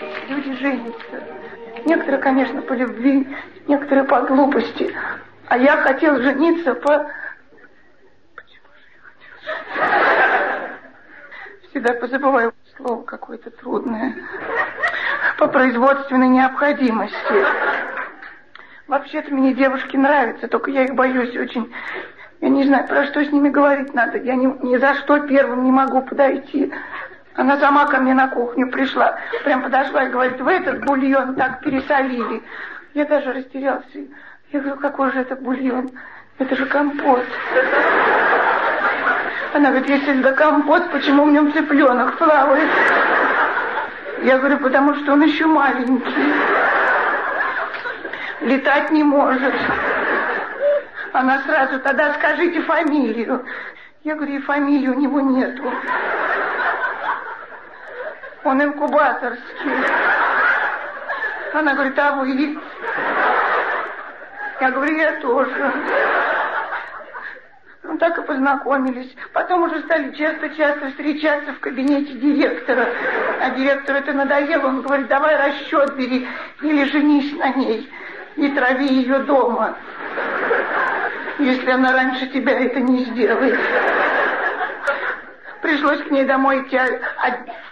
не женятся. Некоторые, конечно, по любви, некоторые по глупости. А я хотел жениться по... Почему же я хотел? Всегда позабываю слово какое-то трудное. По производственной необходимости. Вообще-то мне девушки нравятся, только я их боюсь очень. Я не знаю, про что с ними говорить надо. Я ни, ни за что первым не могу подойти. Она сама ко мне на кухню пришла, прям подошла и говорит, вы этот бульон так пересолили. Я даже растерялся. Я говорю, какой же это бульон? Это же компот. Она говорит, если это компот, почему в нем цыпленок плавает? Я говорю, потому что он еще маленький. Летать не может. Она сразу, тогда скажите фамилию. Я говорю, и фамилии у него нету. Он инкубаторский. Она говорит, а вы? Я говорю, я тоже. Ну, так и познакомились. Потом уже стали часто-часто встречаться в кабинете директора. А директору это надоело. Он говорит, давай расчет бери или женись на ней. Не трави ее дома, если она раньше тебя это не сделает. Пришлось к ней домой идти, а,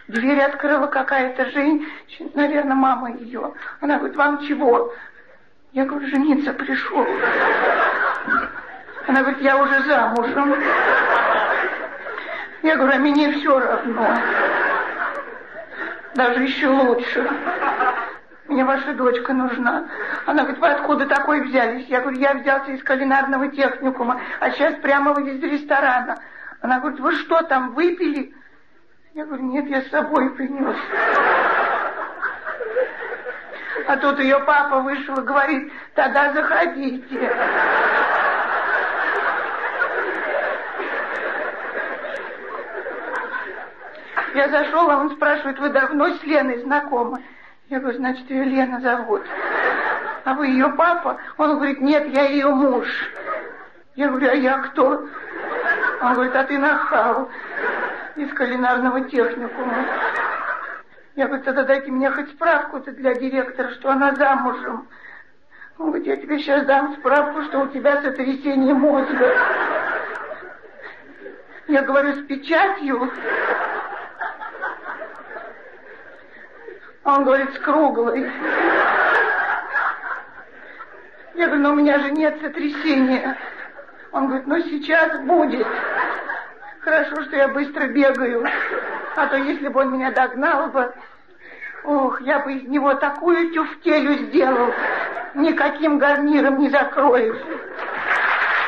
дверь открыла какая-то женщина, наверное, мама ее. Она говорит, вам чего? Я говорю, жениться пришел. Она говорит, я уже замужем. Я говорю, а мне все равно. Даже еще лучше. Мне ваша дочка нужна. Она говорит, вы откуда такой взялись? Я говорю, я взялся из кулинарного техникума, а сейчас прямо из ресторана. Она говорит, вы что там, выпили? Я говорю, нет, я с собой принес. А тут ее папа вышел и говорит, тогда заходите. Я зашел, а он спрашивает, вы давно с Леной знакомы? Я говорю, значит, ее Лена зовут. А вы ее папа? Он говорит, нет, я ее муж. Я говорю, а я кто? Он говорит, а ты нахал из кулинарного техникума. Я говорю, тогда дайте мне хоть справку-то для директора, что она замужем. Он говорит, я тебе сейчас дам справку, что у тебя сотрясение мозга. Я говорю, с печатью. Он говорит, с круглой. Я говорю, но у меня же нет сотрясения. Он говорит, ну сейчас будет. Хорошо, что я быстро бегаю. А то если бы он меня догнал бы, ох, я бы из него такую тюфтелю сделал. Никаким гарниром не закроешь.